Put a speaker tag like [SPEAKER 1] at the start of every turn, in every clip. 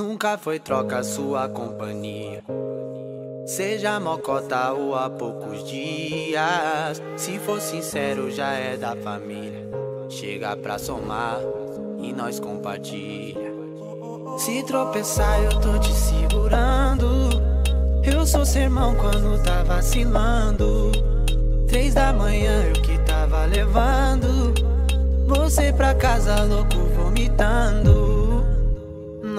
[SPEAKER 1] Nunca foi troca sua companhia. Seja mocota ou há poucos dias. Se for sincero, já é da família. Chega pra somar e nós compartilha. Se tropeçar, eu tô te segurando. Eu sou sermão quando tá vacilando. Três da manhã eu que tava levando. Você pra casa louco vomitando.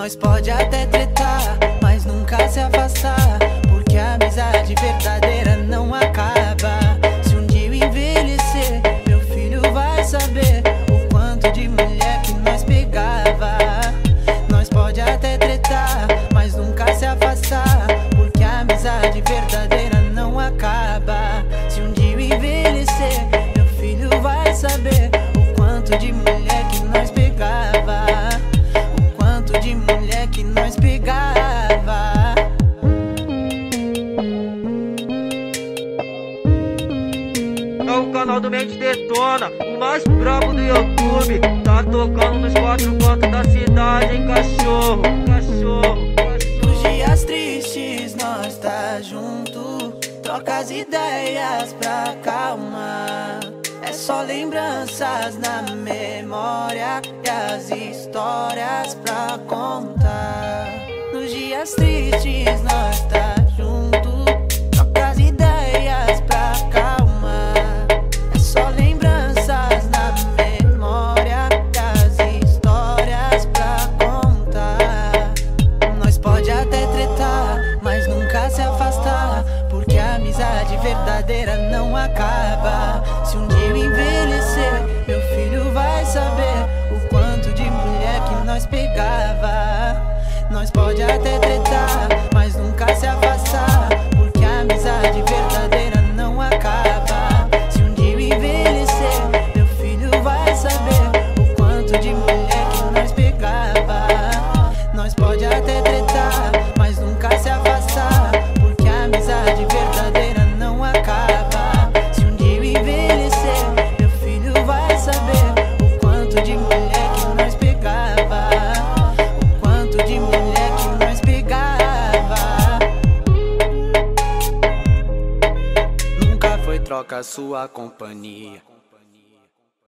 [SPEAKER 1] Nós pode até tretar, mas nunca se afastar. Porque a amizade verdadeira não acaba. Se um dia eu envelhecer, meu filho vai saber o quanto de mulher que nós pegava. Nós pode até tretar, mas nunca se afastar. Porque a amizade verdadeira
[SPEAKER 2] canal do Mente Detona, o mais brabo do YouTube. Tá tocando nos quatro cantos da cidade, hein, cachorro, cachorro, cachorro.
[SPEAKER 1] Nos dias tristes nós tá junto, troca as ideias pra acalmar. É só lembranças na memória e as histórias pra contar. Nos dias tristes nós tá verdadeira não acaba. Se um dia eu envelhecer, de mulher que nós pegava. Nunca foi troca sua companhia.